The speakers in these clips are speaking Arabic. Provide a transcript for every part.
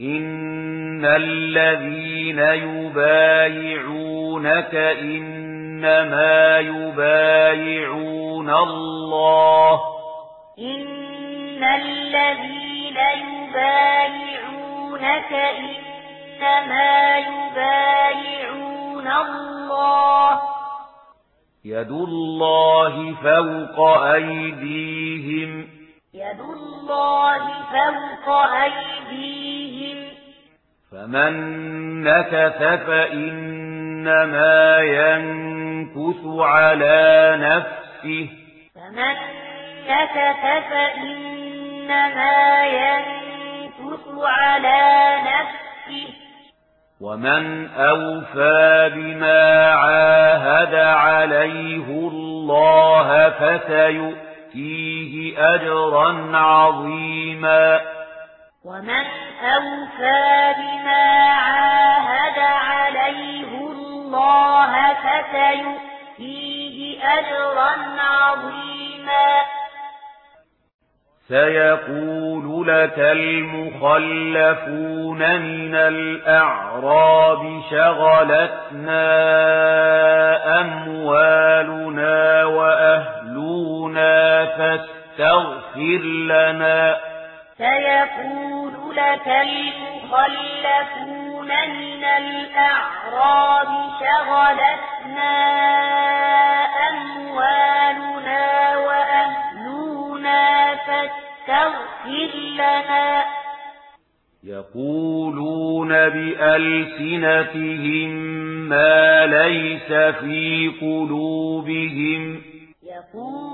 إن الذين يبايعونك إنما يبايعون الله إن الذين يبايعونك إنما يبايعون الله يد الله فوق أيديهم يد الله فوق أيديهم. فمن نكث فإنما ينكث على نفسه. فمن نكث فإنما ينكث على نفسه. ومن أوفى بما عاهد عليه الله فسيؤمن فيه أجرا عظيما. ومن أوفى بما عاهد عليه الله فسيؤتيه أجرا عظيما. سيقول لك المخلفون من الأعراب شغلتنا أموالنا وأهلنا ربنا فاستغفر لنا سيقول لك المخلفون من الأعراب شغلتنا أموالنا وأهلنا فاستغفر لنا يقولون بألسنتهم ما ليس في قلوبهم يقولون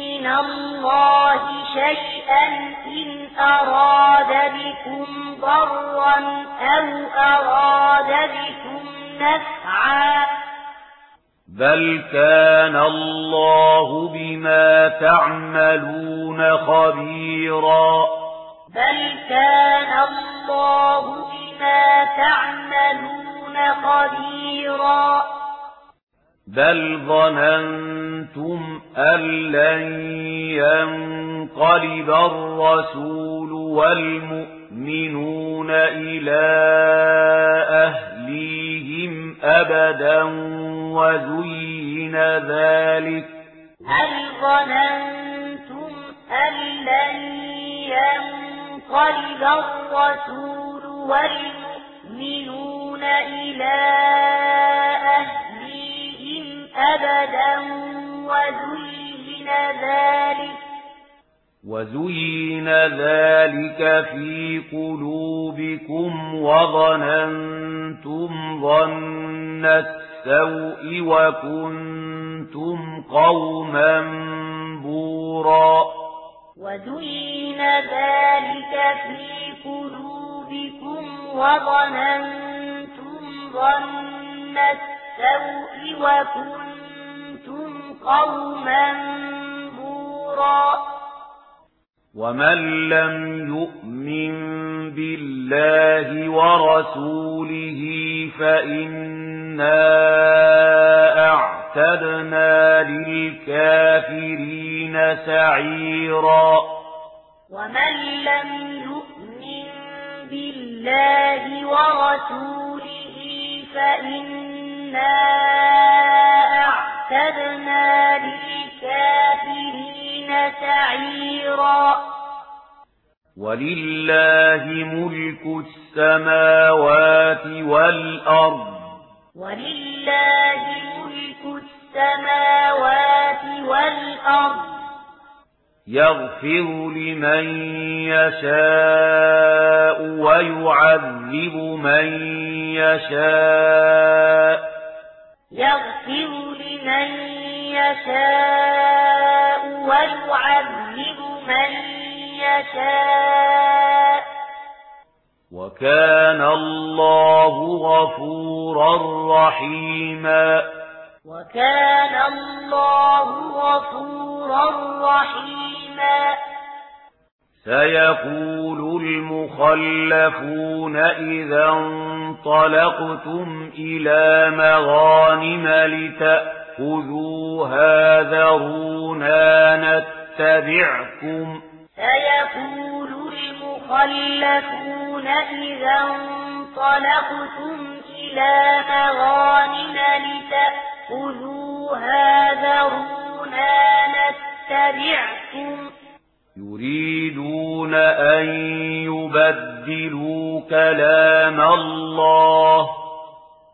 من الله شيئا إن أراد بكم ضرا أو أراد بكم نفعا. بل كان الله بما تعملون خبيرا. بل كان الله بما تعملون خبيرا. بل ظننتم أن لن ينقلب الرسول والمؤمنون إلى أهليهم أبدا وزين ذلك هل ظننتم أن لن ينقلب الرسول والمؤمنون إلى أهليهم أبدا وزين ذلك وزين ذلك في قلوبكم وظننتم ظن السوء وكنتم قوما بورا وزين ذلك في قلوبكم وظننتم ظن السوء السوء وكنتم قوما بورا ومن لم يؤمن بالله ورسوله فإنا أعتدنا للكافرين سعيرا ومن لم يؤمن بالله ورسوله فإنا إنا أعتدنا للكافرين سعيرا ولله ملك السماوات والأرض ولله ملك السماوات والأرض يغفر لمن يشاء ويعذب من يشاء يغفر لمن يشاء ويعذب من يشاء. وكان الله غفورا رحيما. وكان الله غفورا رحيما. سيقول المخلفون إذا انطلقتم إلى مغانم لتأخذوها ذرونا نتبعكم. سيقول المخلفون إذا انطلقتم إلى مغانم لتأخذوها ذرونا نتبعكم. يريد يريدون أن يبدلوا كلام الله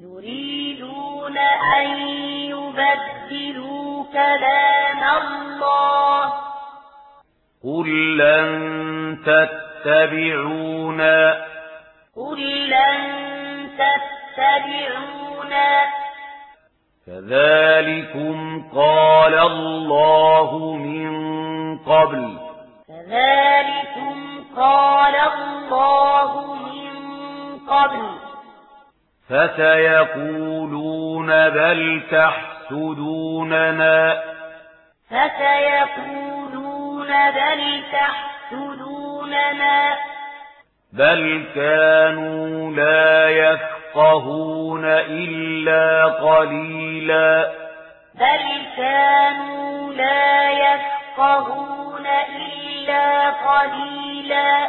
يريدون أن يبدلوا كلام الله قل لن تتبعونا قل لن تتبعونا كذلكم قال الله من قبل ذلكم قال الله من قبل. فسيقولون بل تحسدوننا. فسيقولون بل تحسدوننا. بل كانوا لا يفقهون إلا قليلا. بل كانوا لا يفقهون إلا قليلا